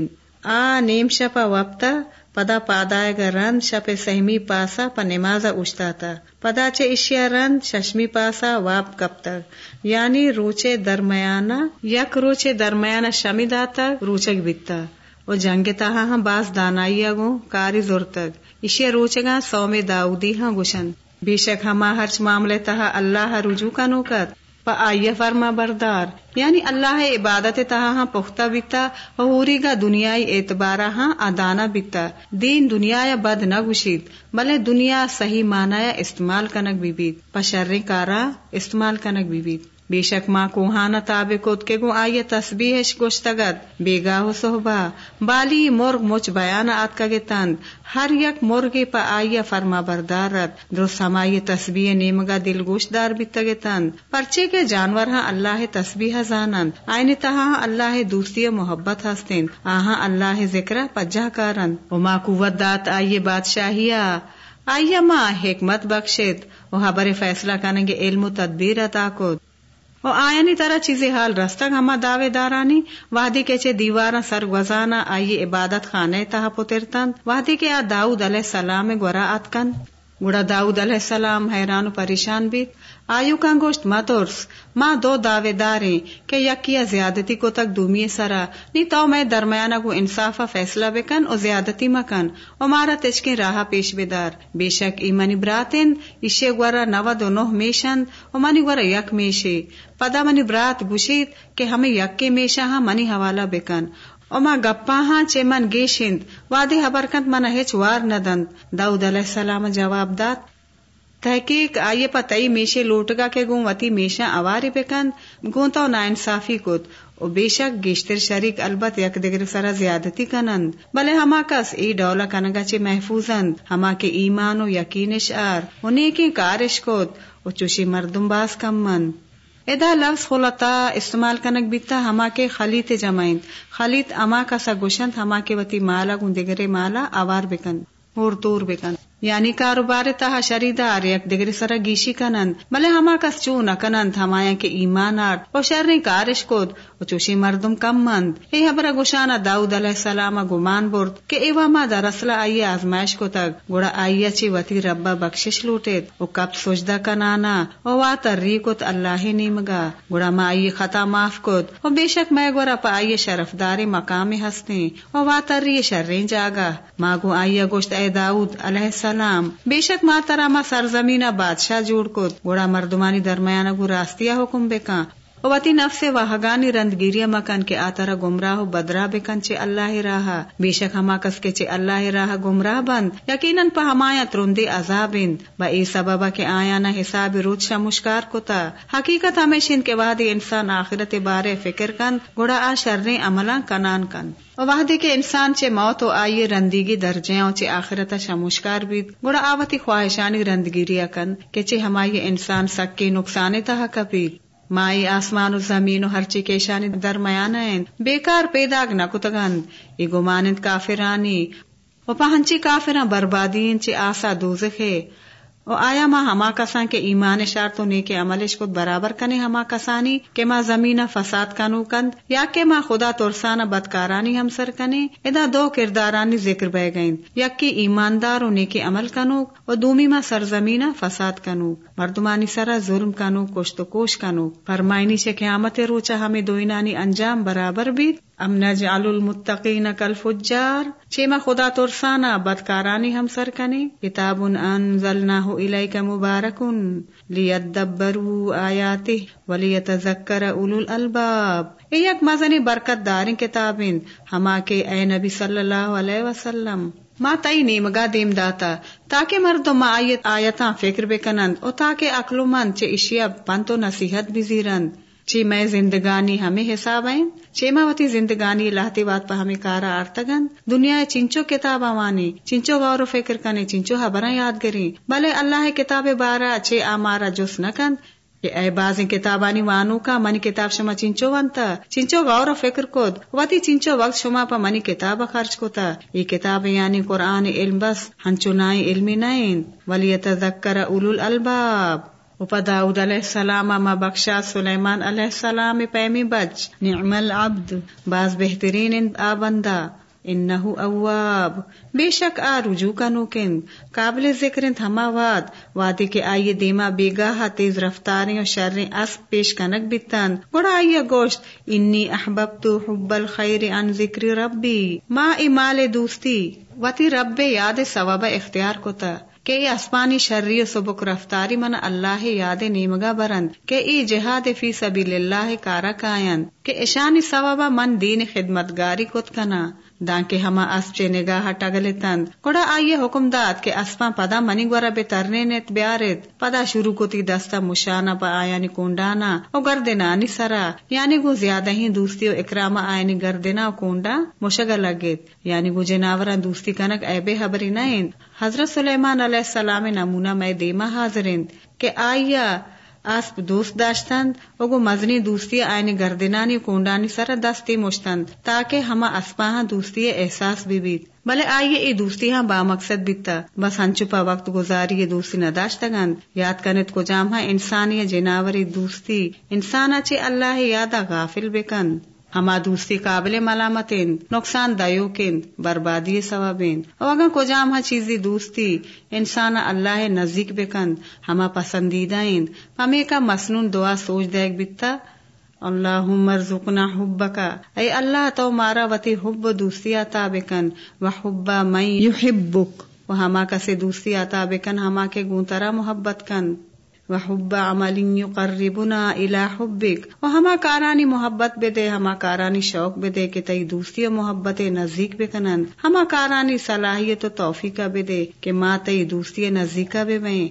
آ نیم شپا وپتا پدا پادائے گا رند شپ سہمی پاسا پ نماز اشتا تھا پدا چے اشیا رند ششمی پاسا واپ کب تک یعنی روچے درمیانہ، یک روچے درمیانہ شمی داتا روچک بیتا او جنگ تہا ہاں باس دانائی اگو کاری زور تک۔ اشیا روچگا سو میں داؤدی ہاں گشن بے شک ہما ہرچ معاملے تہا اللہ رجوع کا نوکت پا آئیے فرما بردار۔ یعنی اللہ عبادت تہا ہاں پختہ بکتا ہوری گا دنیای اعتبارہ ہاں ادانا بکتا۔ دین دنیا یا بد نہ گشید بلے دنیا صحیح معنی استعمال کنک بھی پشر کارا استعمال کنک بھی بے شک ماں کوہانا تابے کت کے گو آئیے تسبیحش گوشتگت بے گاہ صحبہ۔ بالی مرغ مچ بیان آت کا تند۔ ہر یک مرغی پا آئیے فرما بردارت درست ہمائی تسبیح نیمگا دل گوشت دار بھی تگے پرچے کے جانور ہاں اللہ تسبیح زانند آئین تہا ہاں اللہ دوستی محبت ہستین۔ آہاں ہاں اللہ ذکر پجہ کارند و ماں قوت دات آئیے بادشاہیا آئیے ماں حکمت بخشید۔ وہ خبر فیصلہ کرنے کے علم و تدبیر عطا کو و آئینی طرح چیزیں حال رستگ ہما دعوے دارانی وادی کے چے دیوارا سر گزانا آئیے عبادت خانے تہا پترتن وادی کے آ داؤد علیہ السلام گورا آتکن۔ گڑا داؤد علیہ السلام حیران و پریشان بھی آیو کا گوشت مترس ماں دو دعوے داریں کہ یکیا زیادتی کو تک دومی سرا، نی تو میں درمیانہ کو انصافا فیصلہ بکن اور زیادتی مکن، او مارا تچکیں راہ پیش بدار۔ بے شک ایمانی براتن اشے گورا نو دو نو میشند او منی گورا یک میشے۔ پدا منی برات گشید کہ ہمیں یک کے میشا ہاں منی حوالہ بکن۔ اما گپا ہاں چے من گیشند وادی حبر کند من ہچ وار ندند۔ داؤد علیہ السلام جواب داد تحقیق، آئیے پا میشے لوٹگا کے گوں وتی میشا اواری بکند گون تو نا انصافی کت۔ او بے شک گیشتر شریک البت یک دگر سرا زیادتی کنند۔ بلے ہما کس ای ڈولا کنگا چے محفوظند۔ ہما کے ایمان و یقینش آر انہیں کی کارش کت۔ او چوشی مردم باز کم مند ادا لفظ خلطا استعمال کنک بیتا ہما کے خلیط جمائن خلیط اما کا سا گوشند، ہما کے وتی مالا گندگرے مالا آوار بکن اور تور بکن یعنی کاروبار تہا شریدار یک دگر سر گیشی کنند بلے ہما کس چو کنند، ہمایا کے ایمان آٹ و شرنی کارش کود و چوشی مردم کم مند۔ ای حبر گوشانا داؤد علیہ السلام گمان برد، کہ ایوا ما در اصل آئی آزمائش کو تک گوڑا آئی چی وتی ربا بخشش لوٹید و کب سجدہ کنانا و وا تری کت اللہ نیمگا۔ گوڑا ما آئی خطا معاف کد و بے شک میں گوڑا پا آئی شرف داری مقام ہستے و وا تری شرین جاگا۔ ما گو آئی گوشت اے داؤد علیہ السلام سلام بے شک ماترا ما سرزمین بادشاہ جوڑ کو گوڑا مردمانی درمیان گو راستیا حکم بکا وتی نفس واہگانی رندگیری مکن کے آترا گمراہ بدرا بکن چے اللہ راہ بے شک ہما کس کے چے اللہ راہ گمراہ بند۔ یقیناً پا ہمایا ترندی عذاب با ای سببا کے آیا نہ حساب روچ شا مشکار کو تا حقیقت ہمیشن کے وادی انسان آخرت بارے فکر کن گوڑا آ شرنے عملہ کنان کن۔ وحدی کے انسان چے موت و آئیے رندگی درجیاں چے آخرت شموشکار بھی گوڑا آوتی خواہشانی رندگیری اکن کہ چے ہمائی انسان سکی نقصان تہا کپی مائی آسمان و زمین و ہر چی کیشانی درمیان بیکار پیداگ نہ کتگند ای گمانند کافرانی و پہنچی کافران بربادین چی آسا دوزخے او آیا ماں ہما کسان کے ایمان شار تو نیک عملش کو برابر کنے ہما کسانی کہ ماں زمین فساد کنو کند یا کہ ماں خدا ترسانہ بدکارانی ہم سر کنے ادا دو کردارانی ذکر بہ گئیں یک کی ایماندار و نیک عمل کنو و دومی ماں سرزمین فساد کنو مردمانی سرا ظلم کنو، کشت و کوش کنو۔ فرمائنی سے قیامت روچا ہمیں دوینانی انجام برابر بھی ام نجعل المتقین کل فجار چیما خدا ترسانا بدکارانی ہم سر کنے۔ کتاب انزلناہ الیک مبارکن لیدبرو آیاتی ولیتذکر اولو الالباب۔ اے یک مزنی برکت دارین کتابین۔ ہما کے اے نبی صلی اللہ علیہ وسلم۔ ما تئی نیمگا دیم داتا۔ تاکہ مردو ما آیت آیتاں فکر بکنند۔ او تاکہ اکلو من چے اشیا پنتو نصیحت بزیرند۔ چی میں زندگانی ہمیں حساب آئیں۔ چی وتی زندگانی لاہتی بات پہ ہمیں کارا آرتگن۔ دنیا چنچو کتاب آوانی۔ چنچو غور و فکر کنے چنچو حبرہ یاد کریں بلے اللہ کتاب بارا چے آمارا جس نکند کہ اے بازی کتابانی وانو کا منی کتاب شما چنچو ونتا۔ چنچو غور و فکر کود۔ وتی چنچو وقت شما پا منی کتاب خرچ کوتا۔ یہ کتاب یعنی قرآن علم بس۔ ہنچو نائی علمی نائن ولی تذکر اولو الالباب۔ پا داود علیہ السلام ما بخشا، سلیمان علیہ السلام پیمی بچ، نعم العبد باز بہترین آبندہ، انہو اواب۔ بے شک آ رجوع کا نوکن قابل ذکر تھما واد وادی کے آئیے دیما بیگاہ، تیز رفتاریں اور شریں اس پیش کنک بیتن گوڑا آئیے گوشت، انی احببت حب الخیر ان ذکر ربی۔ ما امال دوستی، وتی رب یاد ثواب اختیار کو تا کہ ای اسمانی شرری سبک رفتاری من اللہ یاد نیمگا برند، کہ ای جہاد فی سبیل اللہ کارا کائن کہ اشانی ثوابا من دین خدمتگاری کت کنا دانکہ ہما اسب نگاہ ٹگلے تند کڑا آئیے حکم داد کہ اسپا پدا منی گورا بے ترنے نیت بیارت پدا شروع کو تی دستا مشانا پا آیانی کونڈانا او گردنانی سرا یعنی گو زیادہ ہی دوستی و اکراما آیانی گردنا و کونڈا مشگا لگت یعنی گو جناوران دوستی کنک اے بے حبری نائند حضرت سلیمان علیہ السلام نمونہ میں دیما حاضرند کہ آئیا اسب دوست داشتند، اگو مزنی دوستی آئین گردنانی کونڈانی سر دستی مشتند، تاکہ ہما اسپاہاں دوستی احساس بھی بیت بلے آئیے ای دوستی ہاں با مقصد بیتا، بس ہنچپا وقت گزاری دوستی نداشتگند۔ یاد کنت کو جام ہاں انسانی جناوری دوستی، انسانا چے اللہ یادا غافل بکند۔ ہما دوستی قابل ملامت نقصان دیو کند بربادی ثوابین او اگر کجام ہا چیزی دوستی؟ انسان اللہ نزدیک بکند، ہما پسندیدہ ہمیں کا مسنون دعا سوچ دیکھ بیتا اللہ مرزقنا حبکا اے اللہ تو مارا وتی حب دوستی عطا بکن. و حبا من یحبک. و ہما کسی دوستی عطا بکن، ہما کے گونترا محبت کن. وحب عمل يقربنا الى حبك و ہما کارانی محبت بے دے ہما کارانی شوق بے دے کہ تئی دوستی و محبت نزدیک بے کنن ہما کارانی صلاحیت و توفیق بے دے کہ ماں تئی دوستی نزدیک بے بیں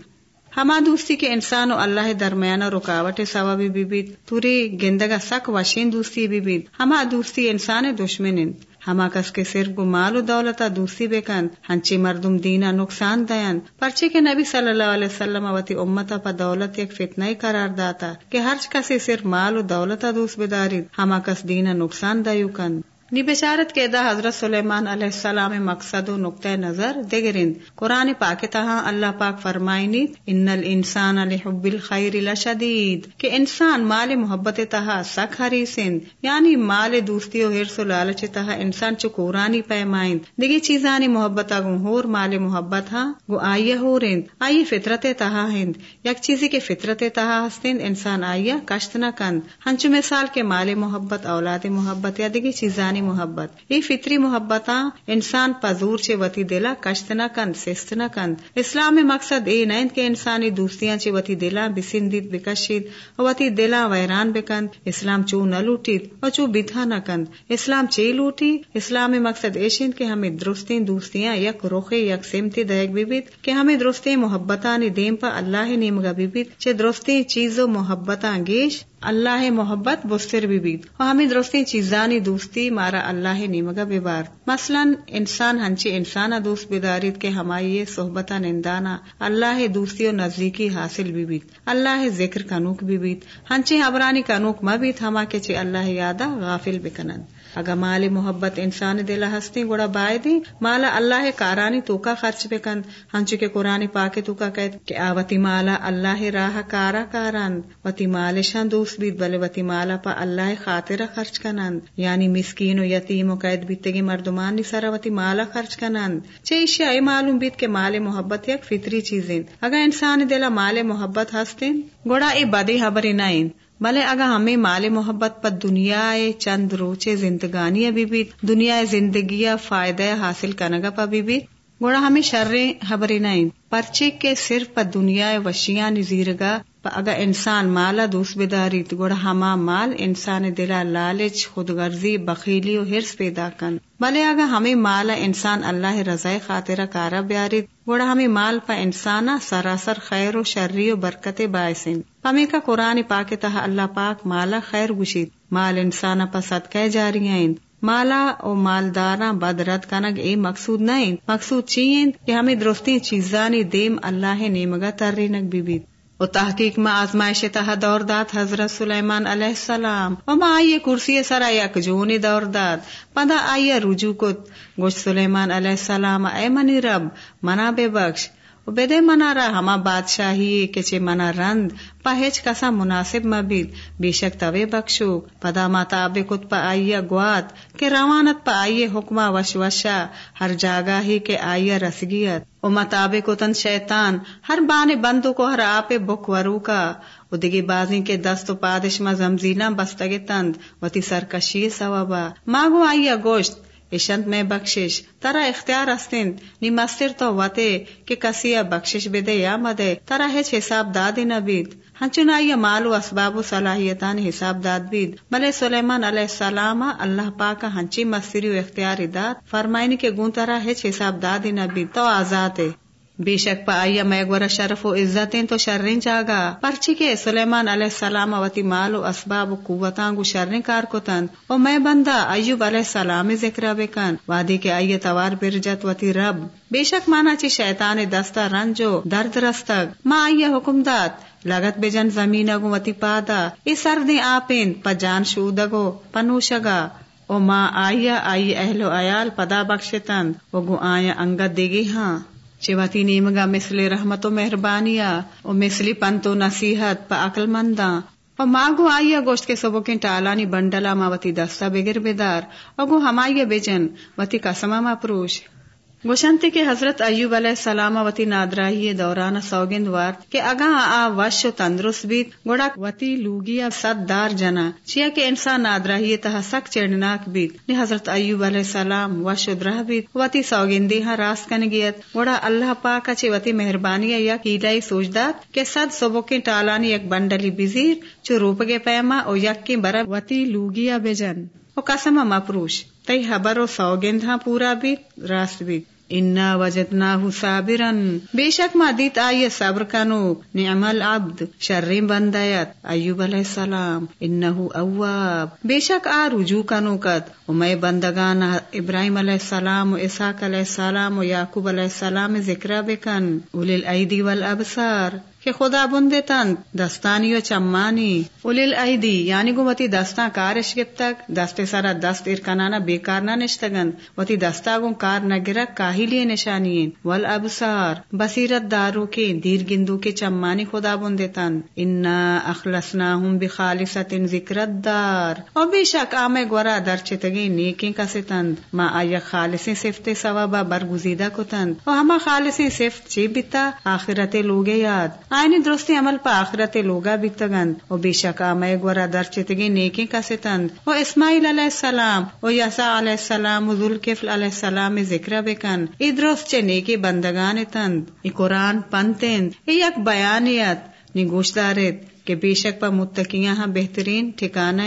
ہما دوستی کے انسان و اللہ درمیان رکاوٹ ثوابی بھی بیت توری گندگا سک وشین دوستی بھی بیت ہما دوستی انسان دشمن ہما کس کے صرف گو مال و دولتا دوسری بے ہنچی مردم دینا نقصان دین پرچے کے نبی صلی اللہ علیہ وسلم وتی امتا پا دولت ایک فتنہ قرار داتا کہ ہر کسی صرف مال و دولتا بے بداری ہما کس دینا نقصان دیو کن نی بشارت کے دا حضرت سلیمان علیہ السلام مقصد و نقطۂ نظر دگرند قرآن پاک تہا اللہ پاک فرمائنی، ان الانسان لحب الخیر لشدید، کہ انسان مال محبت تہا سک ہری سند یعنی مال دوستی و حرص و لالچ تہا انسان چو قرآنی پیمائند۔ دگی چیزانی محبت گو ہور مال محبت ہاں گو آئیے ہو رند آئیے فطرت تہا ہند۔ یک چیزی کے فطرت تہا ہستند انسان آئیے کشت نہ کند۔ ہنچو مثال کے مال محبت، اولاد محبت یا دگی چیزانی یعنی محبت۔ یہ فطری محبت انسان پزور چے وتی دلا، کشت نہ کند، سست نہ کند۔ اسلام مقصد اے نیند کے انسانی دوستیاں چے وتی دلا، بسندید، بکشید، وتی دلا ویران بکند اسلام چو نہ لوٹید اور چو بیتھا نہ کند۔ اسلام چے لوٹی؟ اسلام مقصد ایشند کے ہمیں درستیں دوستیاں یک روخے یک سمتی دیکھ بیت کہ ہمیں درستیں محبتان دیم پا اللہ نیمگا بیت چے درستیں چیزوں محبتاں گیش۔ اللہ محبت بستر بھی بیت و ہمیں درستی چیزانی دوستی، مارا اللہ نیمگا بیبار مثلا انسان ہنچی انسان دوست بیدارید کے ہمائی صحبت نندانا اللہ دوستی و نزدیکی حاصل بھی بیت اللہ ذکر کنوک بھی بیت ہنچی حبرانی کنوک مبیت ہما کے چی اللہ یادا غافل بکنند۔ اگر مال محبت انسان دلا ہستی گوڑا بائے دی مالا اللہ کارانی تو کا خرچ بے کند ہنچو کے قرآن پاک تو کا کہ آوتی مالا اللہ راہ کارا کاران۔ وتی مال شان دوست بیت بلے وتی مالا پا اللہ خاطر خرچ کنند یعنی مسکین و یتیم و قید بیتگی مردمان سارا وتی مالا خرچ کنند چے اشیاء معلوم بیت کے مال محبت یک فطری چیزیں۔ اگر انسان دلا مال محبت ہستین گوڑا ای بدی حبری نائن بھلے اگر ہمیں مال محبت پر دنیا چند روچے زندگانی ابھی بھی دنیا زندگی فائدہ حاصل کنگا پا بھی بھی گوڑا ہمیں شر خبریں نہیں۔ پرچے کے صرف پر دنیا وشیاں نزیرگا اگر انسان مالا دوست بداری تو گوڑا ہما مال انسان دلا لالچ خود غرضی بخیلی و حرص پیدا کن۔ بھلے اگر ہمیں مالا انسان اللہ رضا خاطرہ کارا بیاری، گوڑا ہمیں مال پا انسانا سراسر خیر و شرری و برکت باعثین ہمیں کا قرآن پاک تہ اللہ پاک مالا خیر گشید مال انسانا پا صدقہ جاری ہیں مالا او مالدارا بد رد کنگ اے مقصود نہیں مقصود چین کہ ہمیں درستی چیزانی دیم اللہ نیمگا ترینک بھی بیت و تحقیق ما آزمائش تہ دور داد حضرت سلیمان علیہ السلام. و ما آئیے کرسی سرا آیا کجونی دور داد. پدا آئیے رجوع کت. گوش سلیمان علیہ السلام، اے منی رب، منا بے بخش و بدے منا را ہما بادشاہی کے منا رند پا ہیچ کسا مناسب مبید بے شک توے بخشو پدا ما تابے کت پا آئیے گوات کہ روانت پا آئیے حکمہ وش وشا ہر جاگا ہی کے آئیے رسگیت و مطابق تن شیطان ہر بانے بندو کو ہر آپ بک ورو کا و دگی بازی کے دست و پادش ما زمزینا بستگی تند و تی سرکشی سوابا ماگو آئیے گوشت اشنت میں بخشش ترا اختیار استن نی مستر تو وتے کہ کسیا بخشش بدے یا مدے ترا ہچ حساب دادی نبید ہنچنا یہ مال و اسباب و صلاحیتان حساب داد بید بلے سلیمان علیہ السلام اللہ پاک ہنچی مستری و اختیار داد فرمائنی کے گون ترا ہچ حساب دادی نبید تو آزاد ہے بے شک پا آئیا میگورا شرف و عزتیں تو شرریں جاگا۔ پرچی کے سلیمان علیہ السلام وتی مال و اسباب و قوتاں گو شرریں کار کتن۔ او میں بندہ ایوب علیہ السلام ذکر بکن وادی کے آئیے توار برجت وتی رب۔ بے شک مانا چی شیطان دستا رنجو درد رستگ۔ ما آئیے حکم دات لگت بجن زمین اگو وتی پادا۔ ای سردیں آپین پا جان شودگو پنوشگا او ماں آئیا آئی اہل و عیال پدا بخشتند و گو آیا انگت دیگی ہاں۔ چیواتی نیمگا مثل رحمت و مہربانیا و مثل پنت و نصیحت پا عقل منداں اور ماگو آئیا گوشت کے سبو کے ٹالانی بنڈلا ما وتی دستا بگر بیدار اگو ہمائیے بیجن وتی قسمہ ما پروش گوشنتے کے حضرت ایوب علیہ السلام وتی نادراہی دوران سوگند وار کہ اگا آ وش و تندرست بیت، گوڑا وتی لوگیا صد دار جنا، چیا کہ انسان نادراہی تہ سک چڑناک بیت۔ نی حضرت ایوب علیہ السلام وش و درہ بیت وتی سوگندی ہاں راس کن گیت۔ گوڑا اللہ پاک چی وتی مہربانی یا کیلائی سوچدات کہ صد صبح کے ٹالانی ایک بنڈلی بزیر، چو روپ کے پیما او یک کی برا وتی لوگیا بجن او قسم مپروش۔ تئی حبر و سوگند ہاں پورا بیت راست بیت انا وجدنا صابرا۔ بے شک ما دیت آئیے صبر کنو۔ نعم العبد۔ شرم بندیت ایوب علیہ السلام۔ انہو اواب۔ بے شک آ رجوع کنو کت۔ و میں بندگان ابراہیم علیہ السلام و اسحاق علیہ السلام و یعقوب علیہ السلام ذکر بکن۔ اولی الایدی والابصار۔ کہ خدا بندے تن دستانی و چمانی الیل ایدی یعنی گو وتی دستا کارش گپتک دستے سارا دست ارکنانا بیکار نہ نشتگن، وتی دستا گو کار نگرک کاہی لیے نشانی ول ابسار بصیرت دارو کے دیر گندو کے چمانی خدا بندے تن۔ انا اخلصنا ہوں بخالصت ذکرت دار اور بے شک آم گورا در چتگی نیکی کا ستند ما آیا خالص صفت ثوابا برگزیدہ کو اور ہما خالص صفت چی بتا آخرت لوگے یاد۔ آئین درستی عمل پا آخرت لوگا بیتگند و بے شکا گورا در چتگی نیکی کا و اسماعیل علیہ السلام و یسا علیہ السلام و ذوالکفل علیہ السلام ذکر بکن ای درست چے نیکی بندگان تند ای قرآن پنتند ای یک بیانیت نی گوشدارت کہ بے شک پا متقیاں ہاں بہترین ٹھکانا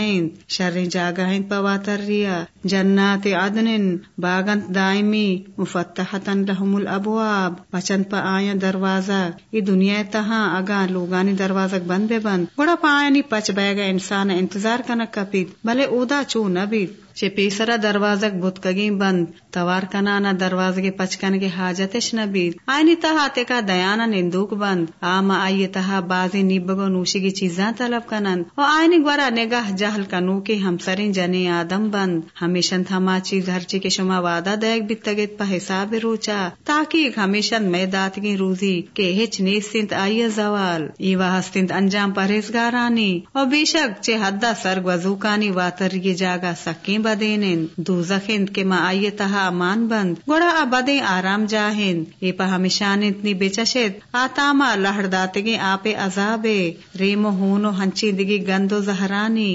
شر جاگا پا واتر ریا جنات عدن باغنت دائمی مفتحتن لهم الابواب۔ بچن پا آیا دروازہ۔ یہ دنیا تہاں اگا لوگانی دروازہ بند بے بند۔ بڑا پا آیا نی پچ بے گا انسان انتظار کنک کپید بلے اودا چو نبید چے پیسرا دروازہ بتکگی بند توار کنانا دروازہ کے پچکن کے حاجتش نبید آئینی تہا کا دیانا نندوک بند آما آئیے تہا بازی نیبگو نوشی کی چیزاں طلب کنن اور آئینی گورا نگاہ جہل کنو کے ہم سرین جنے آدم بند ہمیشن ہما چیز ہر چی کے شما وعدہ دیکھ بیتگت پا حساب روچا تاکہ ہمیشن میں داتگی روزی کے ہچ نیستنت آئیے زوال ایوہ ہستنت انجام پرہیزگارانی اور بے شک چے حدہ سرگ وزوکانی واتر یہ جاگا سکیں بدین دوزخند کے ما آئیے تہا امان بند۔ گوڑا آ آرام جاہند اے پا ہمیشان اتنی بچشت آتاما لہر داتگی آپ عذاب ریمو ہونو ہنچی دگی گندو زہرانی۔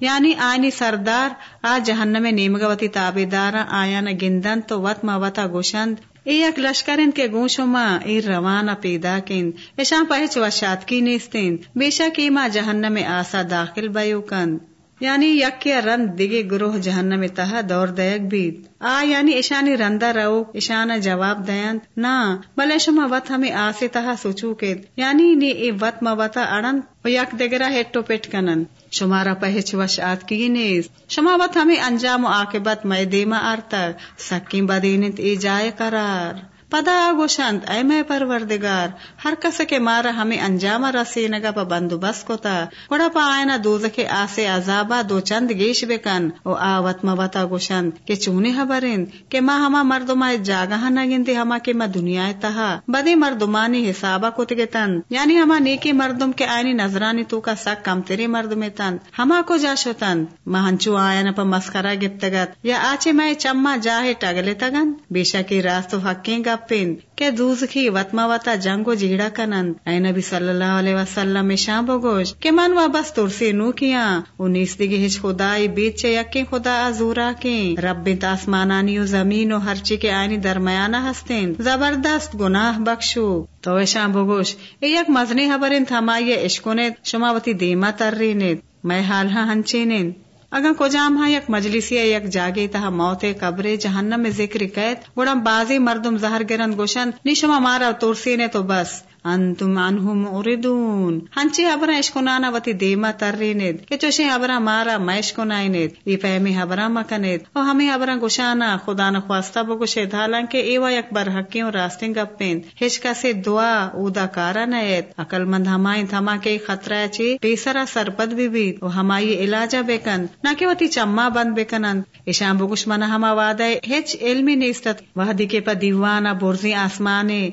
یعنی آئینی سردار، آ جہنم نیمگوتی تابے دارا آیا ن گندن تو وط ما وطا گوشند۔ ای یک لشکرین کے گوشو ما ای روانہ پیدا کند ایشان پہچ وشات کی نیستند بے شک ما جہنم آسا داخل بیو کند یعنی یک رند دیگے گروہ جہنم تہا دور دیگ بیت آ یعنی ایشانی رندا رو ایشانا جواب دیند نا، بلے شما وط ہمیں آسے تہا سوچو کے یعنی نی اے وط ما وطا اڑن و یک دگرا ہیٹو پیٹ کنن۔ شمارا پہچ وش آت کی نیز۔ شما وط ہمیں انجام و عاقبت میں دیما آرتا۔ سکیم بدینت ای جائے قرار۔ پدا گوشند اے میں پروردگار، ہر کس کے مارا ہمیں انجام رسی نگا پا بندوبست کوتا۔ گڑا پا آئنا دوز آسے عذابا دو چند گیش بکن۔ او آوت موتا گوشند کہ چونے حبرند کہ ما ہما مردما جاگہ نگندے ہما کے ما دنیا تہا۔ بدے مردمانی حسابا کتگتن یعنی ہما نیکی مردم کے آئینی نظرانی تو کا سک کم تیرے مردم تن۔ ہما کو جا شتن مہنچو آئین پا مسکرہ گپتگت۔ یا آچے میں چما جاہے ٹگلے تگن؟ بے شکی راست و حقیں گپین کہ دوز کی وطما وطا جنگو جیڑا کنند اے نبی صلی اللہ علیہ وسلم شام بگوش کہ من و بس ترسی نو کیا۔ او نیستگی ہچ خدای بیچ چے یکی خدا ازورا کے رب تاسمانانی و زمین و ہرچی کے آئینی درمیانہ ہستین۔ زبردست گناہ بخشو۔ تو شام بگوش اے یک مزنی حبرین تھمائی عشقونید شما وتی دیما ترینید۔ میں حال ہاں ہنچینید اگر کجام ہاں یک مجلسی یک جاگی تہا موت قبر جہنم میں ذکر قید۔ گڑم بازی مردم زہر گرن گوشن، نی شما مارا ترسی نے تو بس۔ انتم عنہ معرضون ہنچی حبرا اشکنانا وتی دیما ترینید۔ کہ چوشی حبرا مارا ما اشکنائنید ای پہمی حبرا مکنید او ہمیں حبرا گوشانا، خدا نخواستہ بگوشید حالانکہ ایوا یک بر حقیوں راستیں گپین۔ ہچ کسی دعا اودا کارا نیت عقل مند ہمائیں تھما کے خطرہ چی پیسرا سرپد بھی بیت او ہمائی علاجہ بیکن۔ نہ کہ وتی چما بند بیکنند۔ ایشان بگوش منا ہما وعدہ ہچ علمی نیستت۔ وحدی کے پا دیوانا برزی آسمانے۔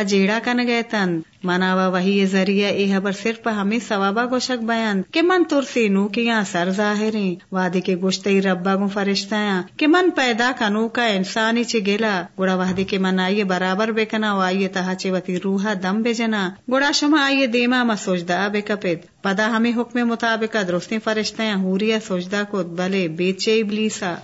اجیڑا کن گئے تن مناوا وہی ذریعہ اے حبر صرف ہمیں ثوابا گوشک بیان کہ من ترسی نو کیا سر ظاہریں وادی کے گوشتے ربا گو فرشتایا کہ من پیدا کنو کا انسانی چی گلا گوڑا وحدی کے من آئیے برابر بکنا و آئیے تہا چی وتی روحا دم بے جنا گوڑا شما آئیے دیما ما سوچدا بے کپت پدا ہمیں حکم مطابق درستی فرشتایا ہوریا سوچدا کو بلے بیچے ابلیسا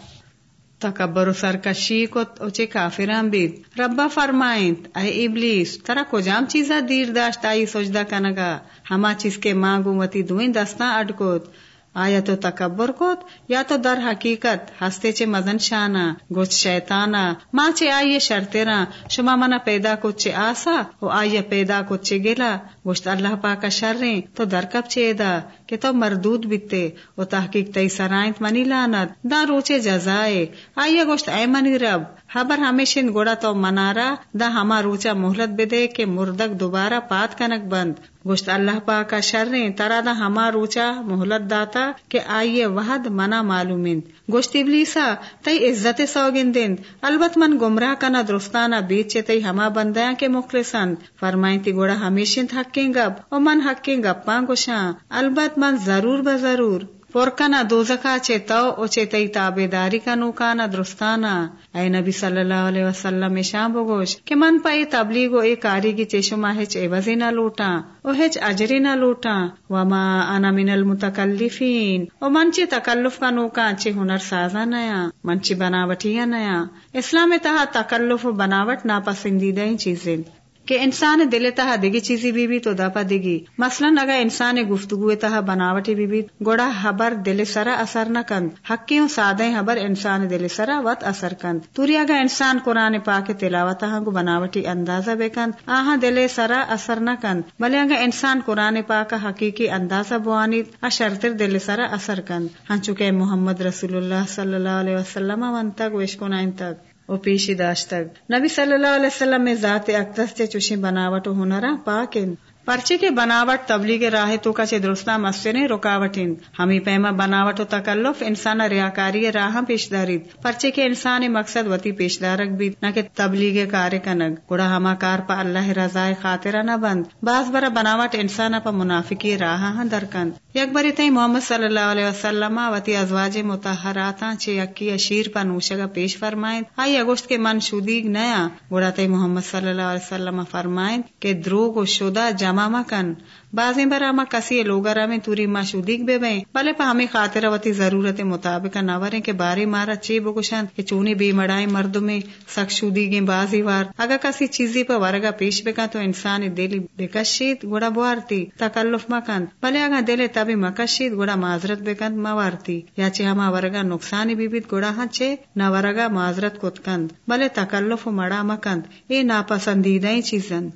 تکبر و سرکشی کو اوچے کافران بید ربا فرمائند اے ابلیس، ترا کجام چیزا دیر داشت، آئی سجدہ کنگا۔ ہما چیز کے مانگو متی دوئیں دستاں اٹکوت آیا تو تکبر کوت یا تو در حقیقت ہستے چے مزن شانا گوچ شیطانا ماں چے آئیے شرطیرا شما منا پیدا کو چے آسا او آئیے پیدا کو چے گلا۔ گوشت اللہ پاکا شرریں تو در کب چے دا؟ کہ تو مردود بیتے او تحقیق تی سرائنت منی لانت دا روچے جزائے۔ آئیے گوشت اے منی رب خبر ہمیشن گوڑا تو منارا، دا ہما روچا محلت بدے کہ مردک دوبارہ پات کنک بند۔ گوشت اللہ پاکا شرریں ترا دا ہما روچا محلت داتا کہ آئیے وحد منا معلومند گوشت ابلیسا تی عزت سوگن دند البت من گمراہ کنا درستانا بیچ تی ہما بندیاں کے مخلصند فرمائیں تی گوڑا ہمیشن حقیں گب او من حقیں گپاں گوشاں۔ البت من ضرور بضرور پورکنا دوزکا چے او چے تی تابے داری کا نوکانا درستانا۔ اے نبی صلی اللہ علیہ وسلم شام بگوش، کہ من پا اے تبلیغ اے کاری کی چشما ہچ عوضی نہ لوٹا، او ہچ اجری نہ لوٹا۔ وما انا من المتکلفین۔ او من چے تکلف کا نوکا چے ہنر سازا نیا، من چے بناوٹیا نیا۔ اسلام تہا تکلف و بناوٹ ناپسندیدہ چیزیں۔ کہ انسان دل تہا دگی چیزی بھی, بھی تو دپا دگی مثلا اگر انسان گفتگو تہا بناوٹی بھی, بھی گوڑا حبر دل سرا اثر نہ کند۔ حقیوں سادہ حبر انسان دل سرا وط اثر کند۔ توری اگر انسان قرآن پاک تلاوت گو بناوٹی اندازہ بے کند آہاں دل سرا اثر نہ کند۔ بلے اگر انسان قرآن پاک حقیقی اندازہ بوانید اشرتر دل سرا اثر کند۔ ہاں چکے محمد رسول اللہ صلی اللہ علیہ وسلم ون تک وشکو تک او پیشی داشتگ۔ نبی صلی اللہ علیہ وسلم میں ذات اقدس سے چوشی بناوٹ و ہنرا پاکن پرچے کے بناوٹ تبلیغ راہ تو کا درستہ مسئلے رکاوٹ ہمیں پیما بناوٹ و تکلف، انسان ریاکاری راہ پیش دارید پرچے کے انسان مقصد وتی پیش دارک بھی، نہ کہ تبلیغ کار کنگ۔ گڑا ہما کار پا اللہ رضا خاطرہ نہ بند۔ بعض برا بناوٹ انسان پا منافقی راہ ہاں درکند یک بری تئی محمد صلی اللہ علیہ وسلم وتی ازواج متحراتا چھ یکی اشیر پا نوشگا پیش فرمائیں۔ آئی اگوشت کے من شودیگ نیا۔ گڑا تئی محمد صلی اللہ علیہ وسلم فرمائیں کہ دروگ و شدہ جمع ماما کن۔ بازیں برا ما کسی لوگا میں توری ما شودیک بے بیں بلے پا ہمیں خاطر وتی ضرورت مطابق نوریں کے بارے مارا چی بگوشن کہ چونی بے مڑائیں مرد میں سخ شودیگیں بازی وار۔ اگر کسی چیزی پا ورگا پیش بکا تو انسان دلی بکشید گوڑا بوارتی، تکلف مکند بلے اگر دل تبھی مکشید گوڑا معذرت بکند موارتی یا چی ہما ورگا نقصانی بھی بیت گوڑا ہاں چے نہ ورگا معذرت کت کند۔ بلے تکلف مڑا مکند اے ناپسندیدہ چیزن۔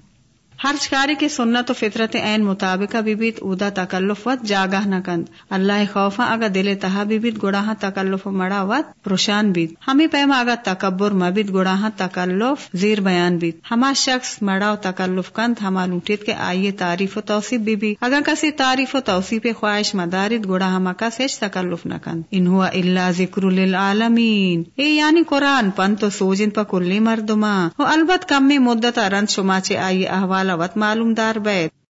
ہر چکاری کی سنت و فطرت عین مطابق بھی بیت اودا تکلف وت جاگاہ نہ کند۔ اللہ خوفا اگا دل تہا بھی بیت گڑاہ تکلف مڑا وت پروشان بیت۔ ہمیں پیما اگا تکبر مبید گڑاہ تکلف زیر بیان بیت۔ ہما شخص مڑا و تکلف کند، ہما لوٹیت کے آئیے تعریف و توصیف بھی بھی اگر کسی تعریف و توصیف خواہش مدارت گڑا ہما کا سیچ تکلف نہ کند۔ ان ہوا اللہ ذکر للعالمین۔ اے یعنی قرآن پن تو سوجن پا کلی مردما البت کم میں مدت رند شما چے آئیے احوال نوت معلوم دار بیت۔